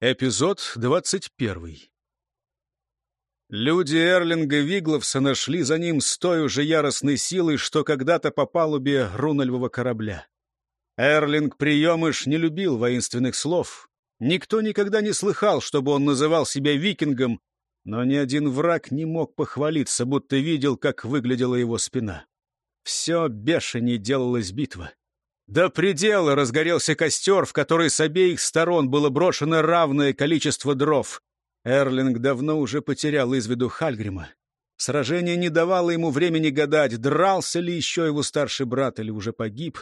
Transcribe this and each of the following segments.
Эпизод двадцать первый. Люди Эрлинга Вигловса шли за ним с той же яростной силой, что когда-то по палубе Рунальвого корабля. Эрлинг Приемыш не любил воинственных слов. Никто никогда не слыхал, чтобы он называл себя викингом, но ни один враг не мог похвалиться, будто видел, как выглядела его спина. Все бешенее делалась битва. До предела разгорелся костер, в который с обеих сторон было брошено равное количество дров. Эрлинг давно уже потерял из виду Хальгрима. Сражение не давало ему времени гадать, дрался ли еще его старший брат или уже погиб.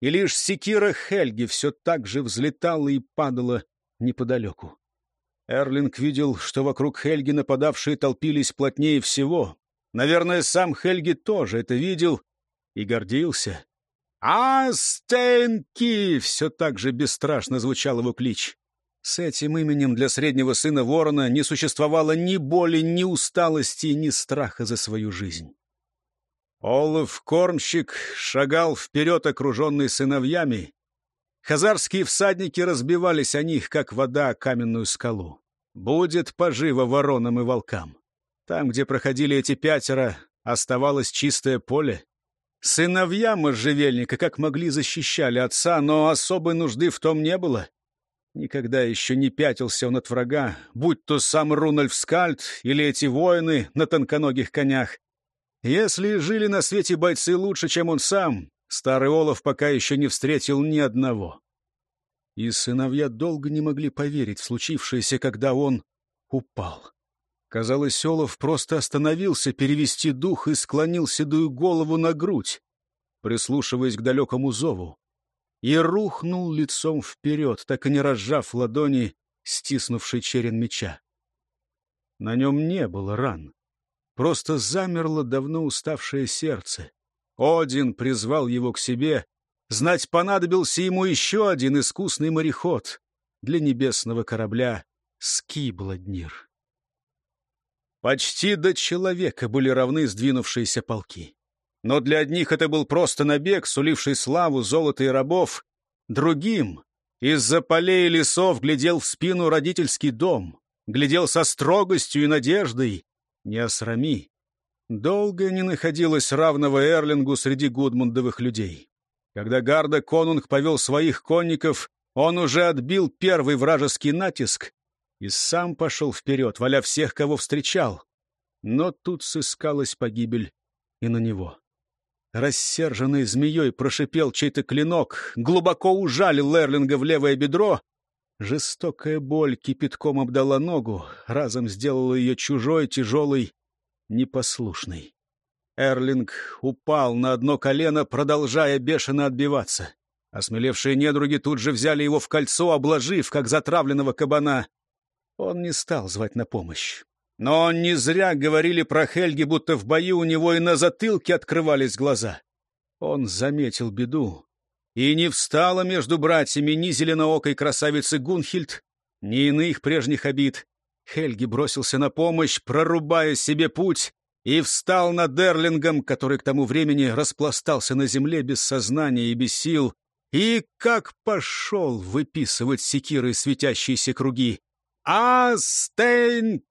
И лишь секира Хельги все так же взлетала и падала неподалеку. Эрлинг видел, что вокруг Хельги нападавшие толпились плотнее всего. Наверное, сам Хельги тоже это видел и гордился. «Астенки!» — все так же бесстрашно звучал его клич. С этим именем для среднего сына ворона не существовало ни боли, ни усталости, ни страха за свою жизнь. Олаф Кормщик шагал вперед, окруженный сыновьями. Хазарские всадники разбивались о них, как вода о каменную скалу. Будет поживо воронам и волкам. Там, где проходили эти пятеро, оставалось чистое поле. Сыновья можжевельника как могли защищали отца, но особой нужды в том не было. Никогда еще не пятился он от врага, будь то сам Рунальф Скальд или эти воины на тонконогих конях. Если жили на свете бойцы лучше, чем он сам, старый Олаф пока еще не встретил ни одного. И сыновья долго не могли поверить в случившееся, когда он упал. Казалось, Олаф просто остановился перевести дух и склонил седую голову на грудь, прислушиваясь к далекому зову, и рухнул лицом вперед, так и не разжав ладони, стиснувший черен меча. На нем не было ран, просто замерло давно уставшее сердце. Один призвал его к себе, знать понадобился ему еще один искусный мореход для небесного корабля Скибладнир. Почти до человека были равны сдвинувшиеся полки. Но для одних это был просто набег, суливший славу, золото и рабов. Другим из-за полей и лесов глядел в спину родительский дом, глядел со строгостью и надеждой. Не осрами. Долго не находилось равного Эрлингу среди гудмундовых людей. Когда Гарда Конунг повел своих конников, он уже отбил первый вражеский натиск и сам пошел вперед, валя всех, кого встречал. Но тут сыскалась погибель и на него. Рассерженный змеей прошипел чей-то клинок, глубоко ужалил Лерлинга в левое бедро. Жестокая боль кипятком обдала ногу, разом сделала ее чужой, тяжелой, непослушной. Эрлинг упал на одно колено, продолжая бешено отбиваться. Осмелевшие недруги тут же взяли его в кольцо, обложив, как затравленного кабана. Он не стал звать на помощь. Но не зря говорили про Хельги, будто в бою у него и на затылке открывались глаза. Он заметил беду. И не встала между братьями ни зеленоокой красавицы Гунхильд, ни иных прежних обид. Хельги бросился на помощь, прорубая себе путь, и встал над Эрлингом, который к тому времени распластался на земле без сознания и без сил, и как пошел выписывать секирой светящиеся круги. «Астеньки!»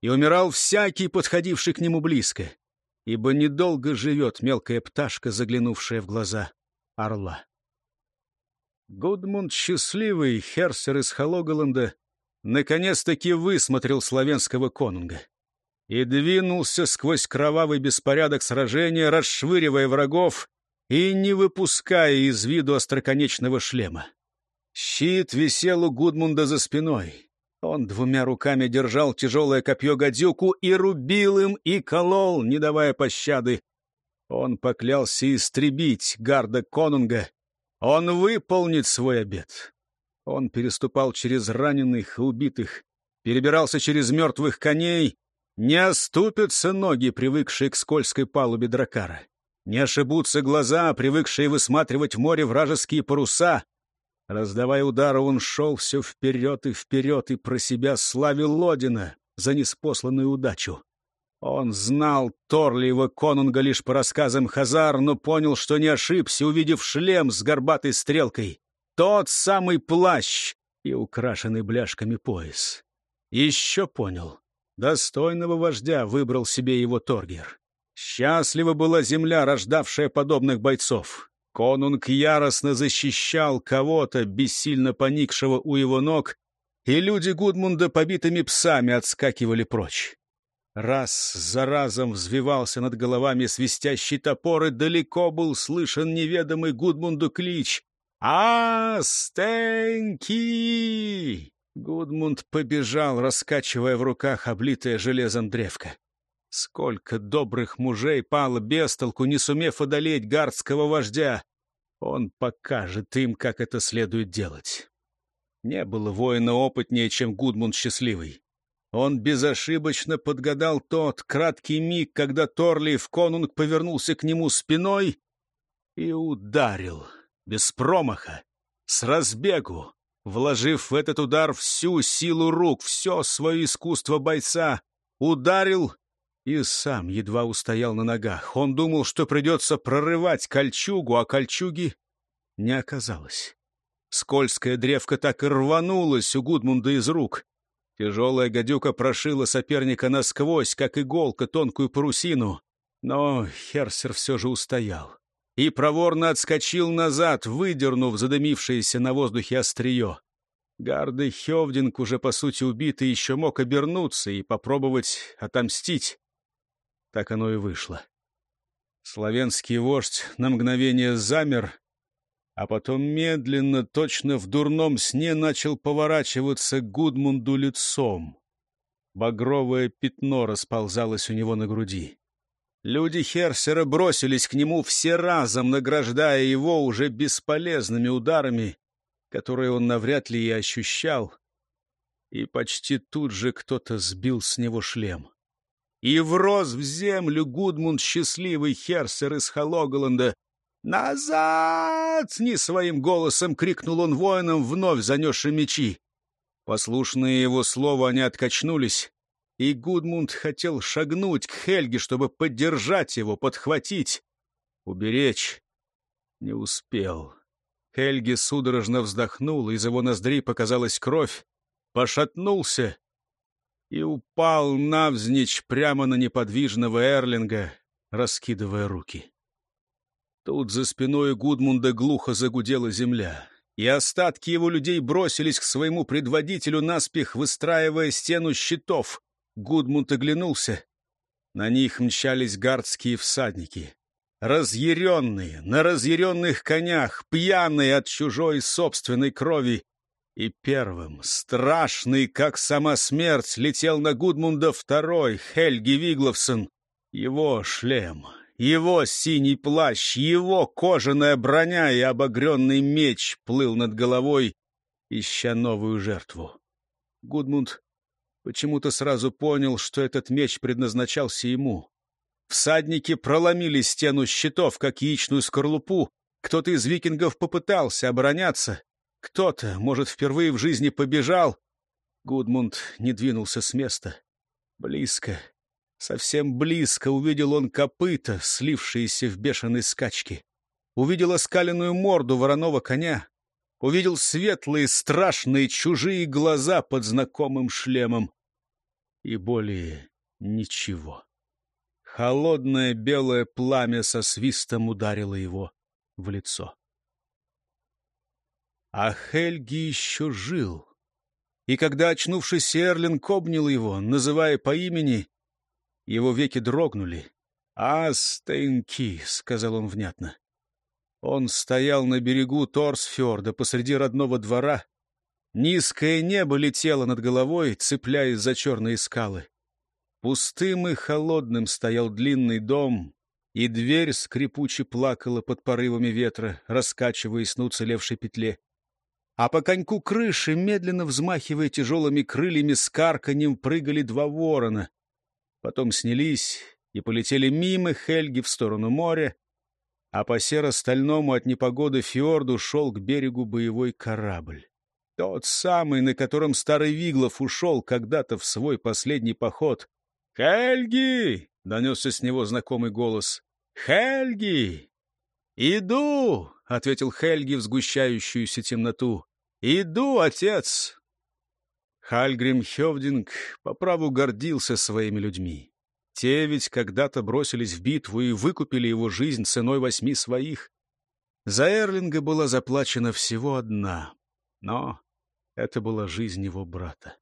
И умирал всякий, подходивший к нему близко, ибо недолго живет мелкая пташка, заглянувшая в глаза орла. Гудмунд счастливый, херсер из Хологоланда, наконец-таки высмотрел славянского конунга и двинулся сквозь кровавый беспорядок сражения, расшвыривая врагов и не выпуская из виду остроконечного шлема. Щит висел у Гудмунда за спиной. Он двумя руками держал тяжелое копье гадюку и рубил им, и колол, не давая пощады. Он поклялся истребить гарда конунга. Он выполнит свой обет. Он переступал через раненых и убитых, перебирался через мертвых коней. Не оступятся ноги, привыкшие к скользкой палубе дракара. Не ошибутся глаза, привыкшие высматривать в море вражеские паруса. Раздавая удары, он шел все вперед и вперед и про себя славил Лодина за неспосланную удачу. Он знал Торлиева конунга лишь по рассказам Хазар, но понял, что не ошибся, увидев шлем с горбатой стрелкой. Тот самый плащ, и украшенный бляшками пояс. Еще понял. Достойного вождя выбрал себе его Торгер. Счастлива была земля, рождавшая подобных бойцов. Конунг яростно защищал кого-то, бессильно поникшего у его ног, и люди Гудмунда побитыми псами отскакивали прочь. Раз за разом взвивался над головами свистящий топор, и далеко был слышен неведомый Гудмунду клич «Астеньки!» Гудмунд побежал, раскачивая в руках облитое железом древко. Сколько добрых мужей пало без толку, не сумев одолеть гардского вождя. Он покажет им, как это следует делать. Не было воина опытнее, чем Гудмунд Счастливый. Он безошибочно подгадал тот краткий миг, когда Торлиев конунг повернулся к нему спиной и ударил, без промаха, с разбегу, вложив в этот удар всю силу рук, все свое искусство бойца, ударил и сам едва устоял на ногах. Он думал, что придется прорывать кольчугу, а кольчуги не оказалось. Скользкая древка так и рванулась у Гудмунда из рук. Тяжелая гадюка прошила соперника насквозь, как иголка, тонкую парусину. Но Херсер все же устоял. И проворно отскочил назад, выдернув задымившееся на воздухе острие. Гарды Хевдинг, уже по сути убитый, еще мог обернуться и попробовать отомстить. Так оно и вышло. Славянский вождь на мгновение замер, а потом медленно, точно в дурном сне, начал поворачиваться Гудмунду лицом. Багровое пятно расползалось у него на груди. Люди Херсера бросились к нему все разом, награждая его уже бесполезными ударами, которые он навряд ли и ощущал. И почти тут же кто-то сбил с него шлем. И врос в землю Гудмунд счастливый Херсер из Хологоланда. «Назад!» — не своим голосом крикнул он воинам, вновь занесшим мечи. Послушные его слова, они откачнулись, и Гудмунд хотел шагнуть к Хельге, чтобы поддержать его, подхватить, уберечь. Не успел. Хельги судорожно вздохнул, из его ноздрей показалась кровь, пошатнулся и упал навзничь прямо на неподвижного Эрлинга, раскидывая руки. Тут за спиной Гудмунда глухо загудела земля, и остатки его людей бросились к своему предводителю наспех, выстраивая стену щитов. Гудмунд оглянулся. На них мчались гардские всадники. Разъяренные, на разъяренных конях, пьяные от чужой собственной крови. И первым, страшный, как сама смерть, летел на Гудмунда второй, Хельги Вигловсон. Его шлем, его синий плащ, его кожаная броня и обогренный меч плыл над головой, ища новую жертву. Гудмунд почему-то сразу понял, что этот меч предназначался ему. Всадники проломили стену щитов, как яичную скорлупу. Кто-то из викингов попытался обороняться. Кто-то, может, впервые в жизни побежал. Гудмунд не двинулся с места. Близко, совсем близко увидел он копыта, слившиеся в бешеной скачке. Увидел оскаленную морду вороного коня. Увидел светлые, страшные, чужие глаза под знакомым шлемом. И более ничего. Холодное белое пламя со свистом ударило его в лицо. А Хельги еще жил. И когда очнувшись Эрлинг обнял его, называя по имени, его веки дрогнули. «Астенки», — сказал он внятно. Он стоял на берегу Торсфьорда посреди родного двора. Низкое небо летело над головой, цепляясь за черные скалы. Пустым и холодным стоял длинный дом, и дверь скрипуче плакала под порывами ветра, раскачиваясь на уцелевшей петле а по коньку крыши, медленно взмахивая тяжелыми крыльями, с карканьем прыгали два ворона. Потом снялись и полетели мимо Хельги в сторону моря, а по серо-стальному от непогоды фьорду шел к берегу боевой корабль. Тот самый, на котором старый Виглов ушел когда-то в свой последний поход. «Хельги!» — донесся с него знакомый голос. «Хельги!» «Иду!» — ответил Хельги в сгущающуюся темноту. «Иду, отец!» Хальгрим Хевдинг по праву гордился своими людьми. Те ведь когда-то бросились в битву и выкупили его жизнь ценой восьми своих. За Эрлинга была заплачена всего одна, но это была жизнь его брата.